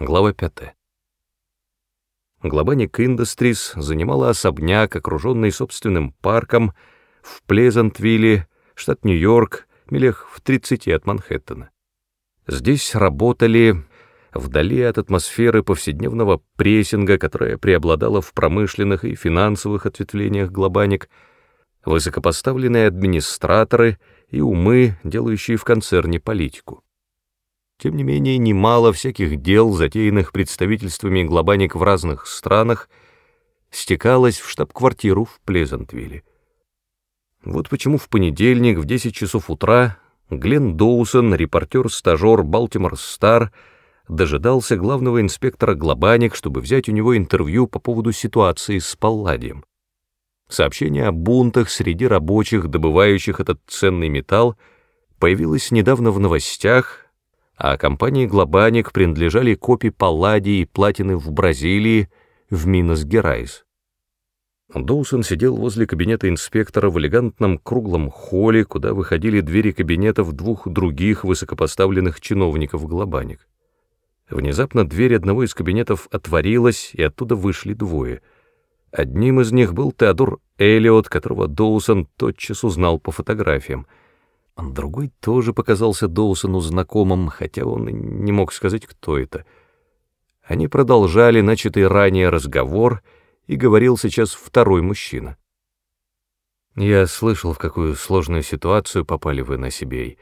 Глава 5. Глобаник Industries занимала особняк, окруженный собственным парком, в Плезантвилле, штат Нью-Йорк, милях в 30 от Манхэттена. Здесь работали, вдали от атмосферы повседневного прессинга, которая преобладала в промышленных и финансовых ответвлениях Глобаник, высокопоставленные администраторы и умы, делающие в концерне политику. Тем не менее, немало всяких дел, затеянных представительствами Глобаник в разных странах, стекалось в штаб-квартиру в Плезантвилле. Вот почему в понедельник в 10 часов утра Глен Доусон, репортер-стажер «Балтимор Стар», дожидался главного инспектора Глобаник, чтобы взять у него интервью по поводу ситуации с Палладием. Сообщение о бунтах среди рабочих, добывающих этот ценный металл, появилось недавно в новостях, а компании «Глобаник» принадлежали копи палладия и платины в Бразилии, в Минас-Герайс. Доусон сидел возле кабинета инспектора в элегантном круглом холле, куда выходили двери кабинетов двух других высокопоставленных чиновников «Глобаник». Внезапно дверь одного из кабинетов отворилась, и оттуда вышли двое. Одним из них был Теодор Эллиот, которого Доусон тотчас узнал по фотографиям — Другой тоже показался Доусону знакомым, хотя он не мог сказать, кто это. Они продолжали начатый ранее разговор, и говорил сейчас второй мужчина. «Я слышал, в какую сложную ситуацию попали вы на Сибей.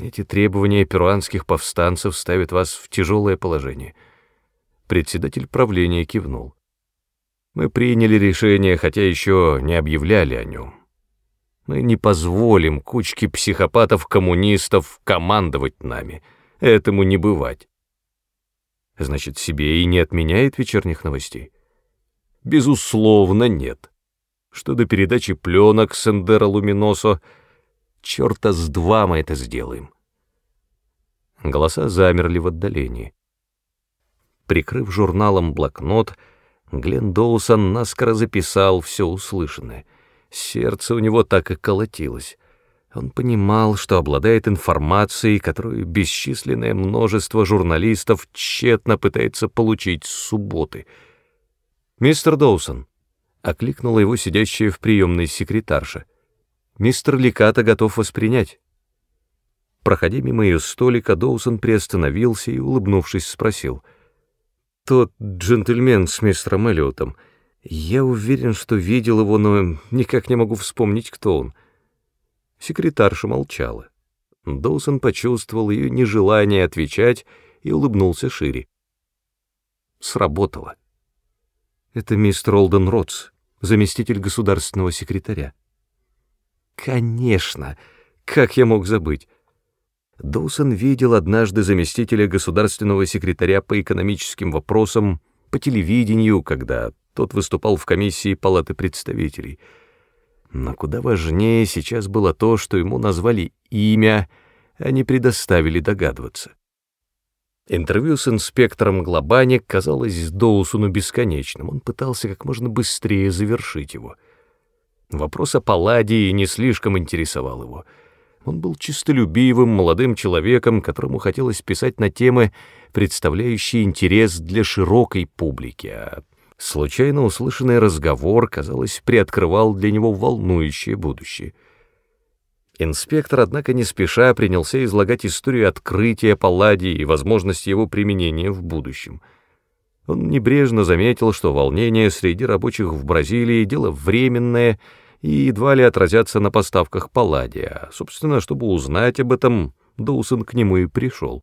Эти требования перуанских повстанцев ставят вас в тяжелое положение». Председатель правления кивнул. «Мы приняли решение, хотя еще не объявляли о нем. Мы не позволим кучке психопатов-коммунистов командовать нами. Этому не бывать. Значит, себе и не отменяет вечерних новостей? Безусловно, нет. Что до передачи пленок Сендера Луминосо, черта с два мы это сделаем. Голоса замерли в отдалении. Прикрыв журналом блокнот, Глен Доусон наскоро записал все услышанное — Сердце у него так и колотилось. Он понимал, что обладает информацией, которую бесчисленное множество журналистов тщетно пытается получить с субботы. «Мистер Доусон», — окликнула его сидящая в приемной секретарша, — «мистер Ликата готов воспринять». Проходя мимо ее столика, Доусон приостановился и, улыбнувшись, спросил. «Тот джентльмен с мистером Эллиотом — я уверен, что видел его, но никак не могу вспомнить, кто он. Секретарша молчала. Доусон почувствовал ее нежелание отвечать и улыбнулся шире. Сработало. Это мистер Олден Ротс, заместитель государственного секретаря. Конечно, как я мог забыть? Доусон видел однажды заместителя государственного секретаря по экономическим вопросам по телевидению, когда тот выступал в комиссии Палаты представителей. Но куда важнее сейчас было то, что ему назвали имя, а не предоставили догадываться. Интервью с инспектором Глобани казалось Доусону бесконечным. Он пытался как можно быстрее завершить его. Вопрос о Палладии не слишком интересовал его. Он был чистолюбивым молодым человеком, которому хотелось писать на темы, представляющие интерес для широкой публики, а Случайно услышанный разговор, казалось, приоткрывал для него волнующее будущее. Инспектор, однако, не спеша принялся излагать историю открытия Палладии и возможности его применения в будущем. Он небрежно заметил, что волнение среди рабочих в Бразилии — дело временное и едва ли отразятся на поставках Палладия, а, собственно, чтобы узнать об этом, Доусон к нему и пришел.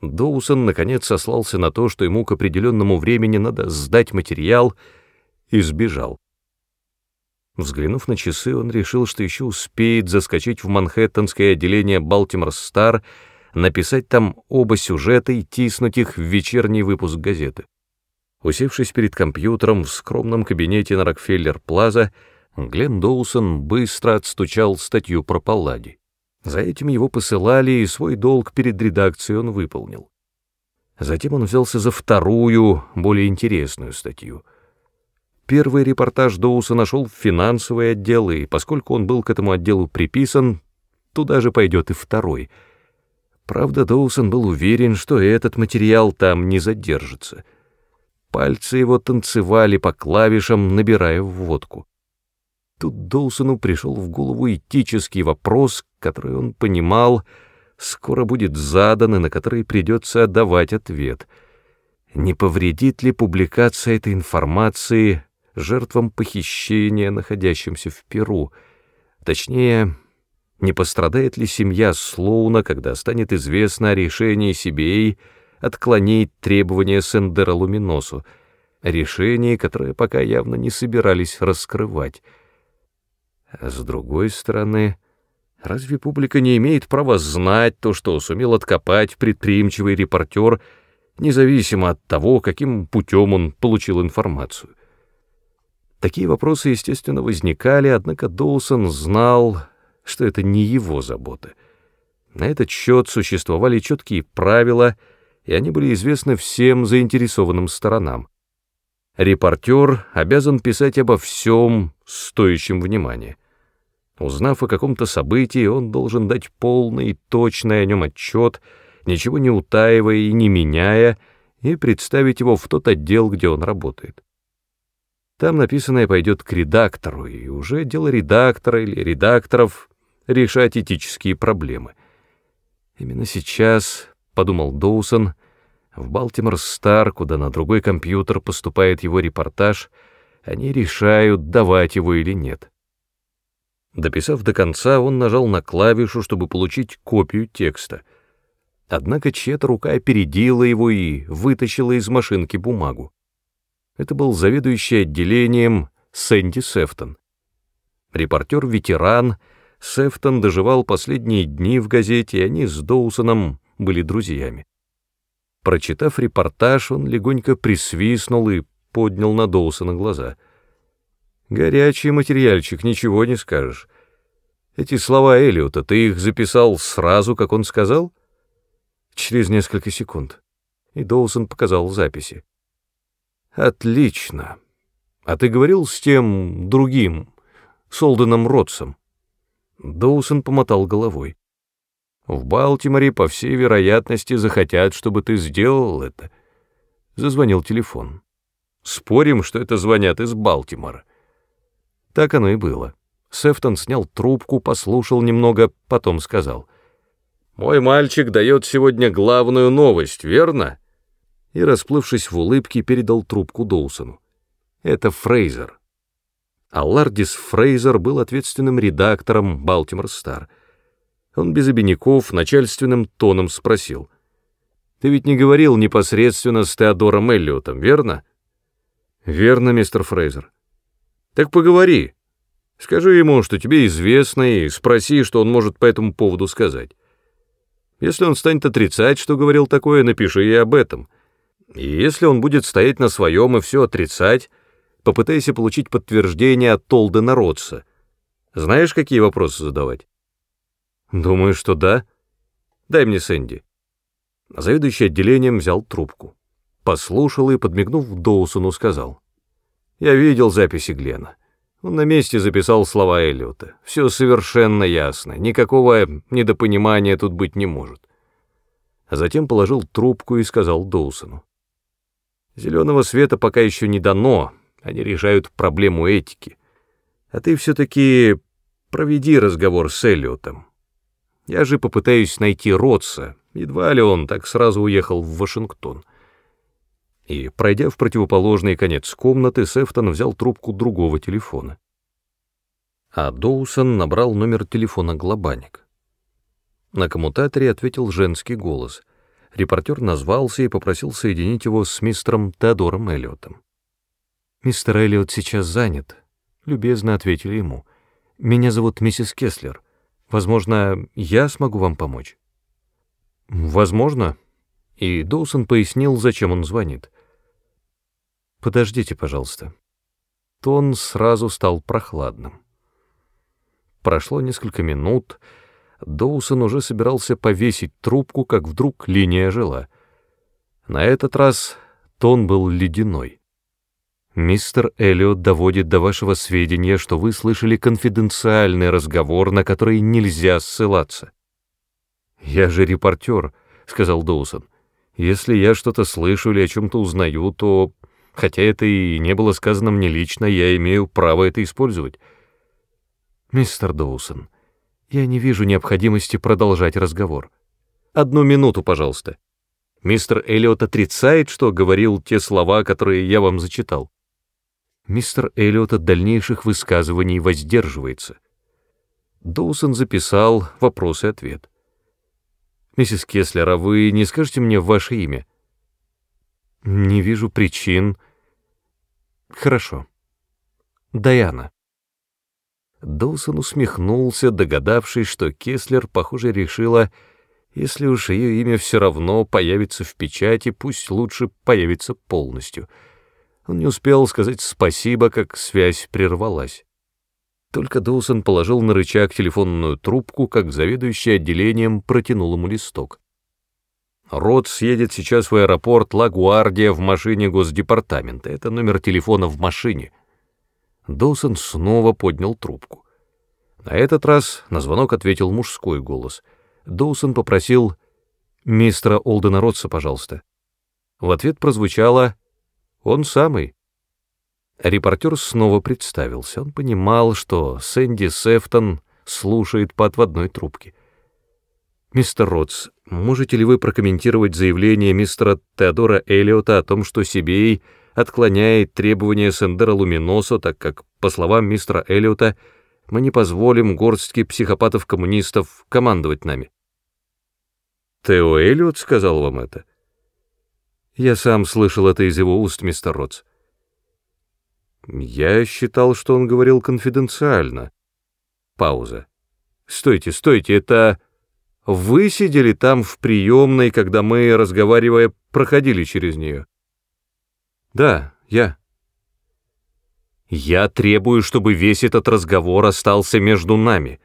Доусон, наконец, сослался на то, что ему к определенному времени надо сдать материал, и сбежал. Взглянув на часы, он решил, что еще успеет заскочить в манхэттенское отделение «Балтимор Стар», написать там оба сюжета и тиснуть их в вечерний выпуск газеты. Усевшись перед компьютером в скромном кабинете на Рокфеллер-Плаза, Глен Доусон быстро отстучал статью про Паллади. За этим его посылали, и свой долг перед редакцией он выполнил. Затем он взялся за вторую, более интересную статью. Первый репортаж Доуса нашел в финансовый отдел, и поскольку он был к этому отделу приписан, туда же пойдет и второй. Правда, Доусон был уверен, что этот материал там не задержится. Пальцы его танцевали по клавишам, набирая в водку. Тут Доусону пришел в голову этический вопрос, который он понимал, скоро будет задан и на который придется отдавать ответ. Не повредит ли публикация этой информации жертвам похищения, находящимся в Перу? Точнее, не пострадает ли семья Слоуна, когда станет известно о решении CBA отклонить требования Сендера Луминосу, решение, которое пока явно не собирались раскрывать. А с другой стороны, разве публика не имеет права знать то, что сумел откопать предприимчивый репортер, независимо от того, каким путем он получил информацию? Такие вопросы, естественно, возникали, однако Доусон знал, что это не его забота. На этот счет существовали четкие правила, и они были известны всем заинтересованным сторонам. Репортер обязан писать обо всем, стоящем внимания. Узнав о каком-то событии, он должен дать полный и точный о нем отчет, ничего не утаивая и не меняя, и представить его в тот отдел, где он работает. Там написанное пойдет к редактору, и уже дело редактора или редакторов решать этические проблемы. Именно сейчас, — подумал Доусон, — в Балтимор Стар, куда на другой компьютер поступает его репортаж, они решают, давать его или нет. Дописав до конца, он нажал на клавишу, чтобы получить копию текста. Однако чья-то рука опередила его и вытащила из машинки бумагу. Это был заведующий отделением Сэнди Сефтон. Репортер-ветеран, Сефтон доживал последние дни в газете, и они с Доусоном были друзьями. Прочитав репортаж, он легонько присвистнул и поднял на Доусона глаза — Горячий материальчик, ничего не скажешь. Эти слова Элиота, ты их записал сразу, как он сказал? Через несколько секунд. И Доусон показал записи. Отлично. А ты говорил с тем другим, Солденом Ротсом? Доусон помотал головой. В Балтиморе, по всей вероятности, захотят, чтобы ты сделал это. Зазвонил телефон. Спорим, что это звонят из Балтимора. Так оно и было. Сефтон снял трубку, послушал немного, потом сказал. «Мой мальчик дает сегодня главную новость, верно?» И, расплывшись в улыбке, передал трубку Доусону. «Это Фрейзер». А Лардис Фрейзер был ответственным редактором «Балтимор Стар». Он без обиняков начальственным тоном спросил. «Ты ведь не говорил непосредственно с Теодором Эллиотом, верно?» «Верно, мистер Фрейзер». Так поговори. Скажи ему, что тебе известно, и спроси, что он может по этому поводу сказать. Если он станет отрицать, что говорил такое, напиши и об этом. И если он будет стоять на своем и все отрицать, попытайся получить подтверждение от Толдена Ротса. Знаешь, какие вопросы задавать? Думаю, что да. Дай мне Сэнди. Заведующий отделением взял трубку. Послушал и, подмигнув Доусону, сказал — я видел записи Глена. Он на месте записал слова Эллиота. Все совершенно ясно, никакого недопонимания тут быть не может. А затем положил трубку и сказал Доусону. Зеленого света пока еще не дано, они решают проблему этики. А ты все-таки проведи разговор с Эллиотом. Я же попытаюсь найти Ротса, едва ли он так сразу уехал в Вашингтон и, пройдя в противоположный конец комнаты, Сефтон взял трубку другого телефона. А Доусон набрал номер телефона Глобаник. На коммутаторе ответил женский голос. Репортер назвался и попросил соединить его с мистером Теодором Эллиотом. «Мистер Эллиот сейчас занят», — любезно ответили ему. «Меня зовут миссис Кеслер. Возможно, я смогу вам помочь?» «Возможно», и Доусон пояснил, зачем он звонит. «Подождите, пожалуйста». Тон сразу стал прохладным. Прошло несколько минут, Доусон уже собирался повесить трубку, как вдруг линия жила. На этот раз тон был ледяной. «Мистер Эллиот доводит до вашего сведения, что вы слышали конфиденциальный разговор, на который нельзя ссылаться». «Я же репортер», — сказал Доусон. «Если я что-то слышу или о чем-то узнаю, то, хотя это и не было сказано мне лично, я имею право это использовать». «Мистер Доусон, я не вижу необходимости продолжать разговор. Одну минуту, пожалуйста. Мистер Эллиот отрицает, что говорил те слова, которые я вам зачитал. Мистер Эллиот от дальнейших высказываний воздерживается. Доусон записал вопрос и ответ. «Миссис Кеслер, а вы не скажете мне ваше имя?» «Не вижу причин». «Хорошо. Даяна». Доусон усмехнулся, догадавшись, что Кеслер, похоже, решила, если уж ее имя все равно появится в печати, пусть лучше появится полностью. Он не успел сказать спасибо, как связь прервалась. Только Доусон положил на рычаг телефонную трубку, как заведующий отделением протянул ему листок. Рот съедет сейчас в аэропорт Лагуардия в машине Госдепартамента. Это номер телефона в машине — Доусон снова поднял трубку. На этот раз на звонок ответил мужской голос. Доусон попросил «Мистера Олдена Ротса, пожалуйста». В ответ прозвучало «Он самый». Репортер снова представился. Он понимал, что Сэнди Сефтон слушает по отводной трубке. «Мистер Ротс, можете ли вы прокомментировать заявление мистера Теодора Эллиота о том, что Сибей отклоняет требования Сендера Луминосо, так как, по словам мистера Эллиота, мы не позволим горстке психопатов-коммунистов командовать нами. Тео Эллиот сказал вам это? Я сам слышал это из его уст, мистер Ротс. Я считал, что он говорил конфиденциально. Пауза. Стойте, стойте, это... Вы сидели там в приемной, когда мы, разговаривая, проходили через нее? Да, я. Я требую, чтобы весь этот разговор остался между нами.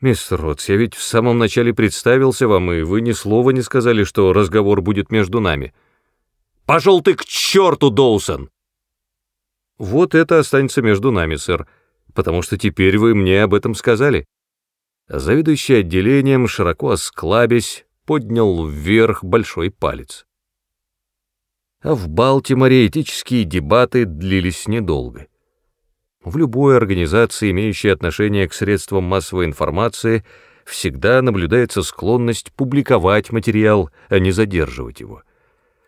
Мистер Ротс, я ведь в самом начале представился вам, и вы ни слова не сказали, что разговор будет между нами. Пошел ты к черту, Доусон! Вот это останется между нами, сэр, потому что теперь вы мне об этом сказали. Заведующий отделением, широко осклабясь, поднял вверх большой палец а в Балтиморе этические дебаты длились недолго. В любой организации, имеющей отношение к средствам массовой информации, всегда наблюдается склонность публиковать материал, а не задерживать его.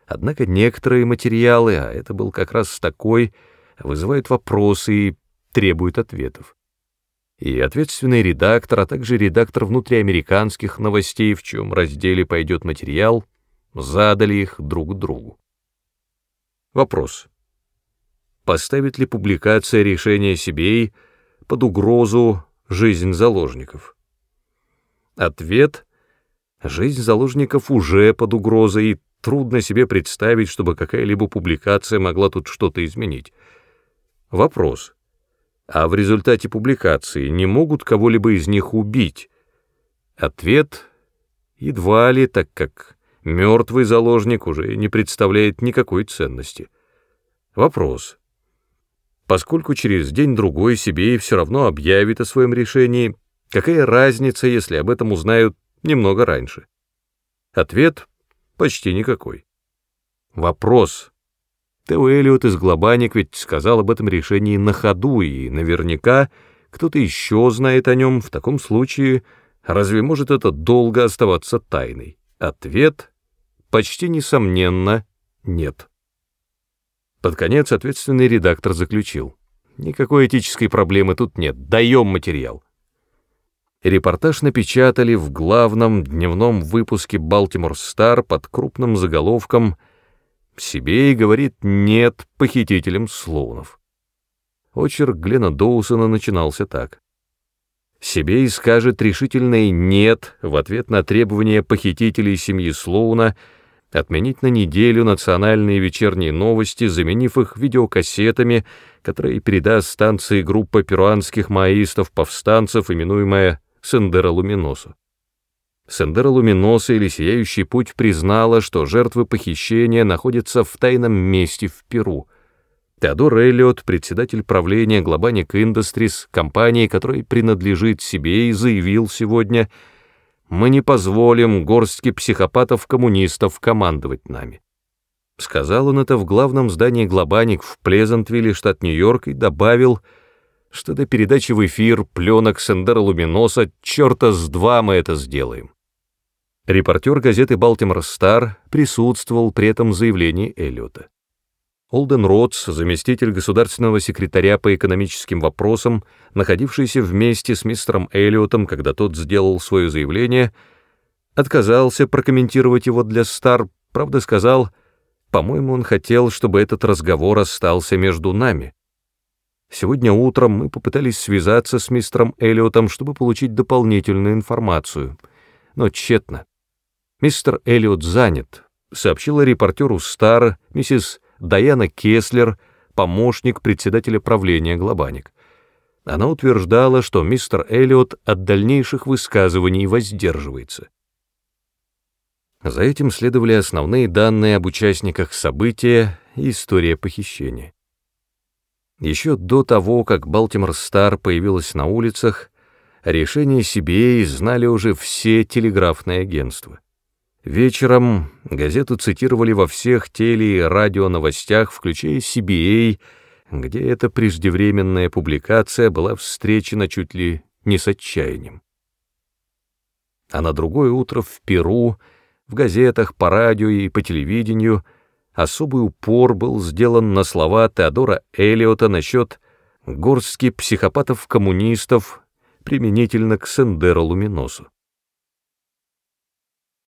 Однако некоторые материалы, а это был как раз такой, вызывают вопросы и требуют ответов. И ответственный редактор, а также редактор внутриамериканских новостей, в чем разделе пойдет материал, задали их друг другу. Вопрос. Поставит ли публикация решения Сибей под угрозу жизнь заложников? Ответ. Жизнь заложников уже под угрозой, и трудно себе представить, чтобы какая-либо публикация могла тут что-то изменить. Вопрос. А в результате публикации не могут кого-либо из них убить? Ответ. Едва ли, так как мертвый заложник уже не представляет никакой ценности. Вопрос. Поскольку через день-другой себе все равно объявит о своем решении, какая разница, если об этом узнают немного раньше? Ответ — почти никакой. Вопрос. Тео Эллиот из Глобаник ведь сказал об этом решении на ходу, и наверняка кто-то еще знает о нем. В таком случае разве может это долго оставаться тайной? Ответ Почти несомненно, нет. Под конец ответственный редактор заключил. Никакой этической проблемы тут нет, даем материал. Репортаж напечатали в главном дневном выпуске «Балтимор Стар» под крупным заголовком «Себе и говорит нет похитителям слонов». Очерк Глена Доусона начинался так. Себе и скажет решительное «нет» в ответ на требования похитителей семьи Слоуна — отменить на неделю национальные вечерние новости, заменив их видеокассетами, которые передаст станции группа перуанских маоистов-повстанцев, именуемая Сендера Луминосо. Сендера Луминоса или Сияющий Путь признала, что жертвы похищения находятся в тайном месте в Перу. Теодор Эллиот, председатель правления Globanic Industries, компании, которой принадлежит себе, и заявил сегодня — мы не позволим горстке психопатов-коммунистов командовать нами. Сказал он это в главном здании «Глобаник» в Плезантвилле, штат Нью-Йорк, и добавил, что до передачи в эфир пленок Сендера Луминоса черта с два мы это сделаем. Репортер газеты «Балтимор Стар» присутствовал при этом заявлении Эллиота. Олден Ротс, заместитель государственного секретаря по экономическим вопросам, находившийся вместе с мистером Эллиотом, когда тот сделал свое заявление, отказался прокомментировать его для Стар, правда сказал, по-моему, он хотел, чтобы этот разговор остался между нами. Сегодня утром мы попытались связаться с мистером Эллиотом, чтобы получить дополнительную информацию, но тщетно. Мистер Эллиот занят, сообщила репортеру Стар, миссис Даяна Кеслер, помощник председателя правления Глобаник. Она утверждала, что мистер Эллиот от дальнейших высказываний воздерживается. За этим следовали основные данные об участниках события и история похищения. Еще до того, как Балтимор Стар появилась на улицах, решение CBA знали уже все телеграфные агентства. Вечером газету цитировали во всех теле- и радионовостях, включая CBA, где эта преждевременная публикация была встречена чуть ли не с отчаянием. А на другое утро в Перу, в газетах, по радио и по телевидению особый упор был сделан на слова Теодора Эллиота насчет горстки психопатов-коммунистов применительно к Сендеро Луминосу.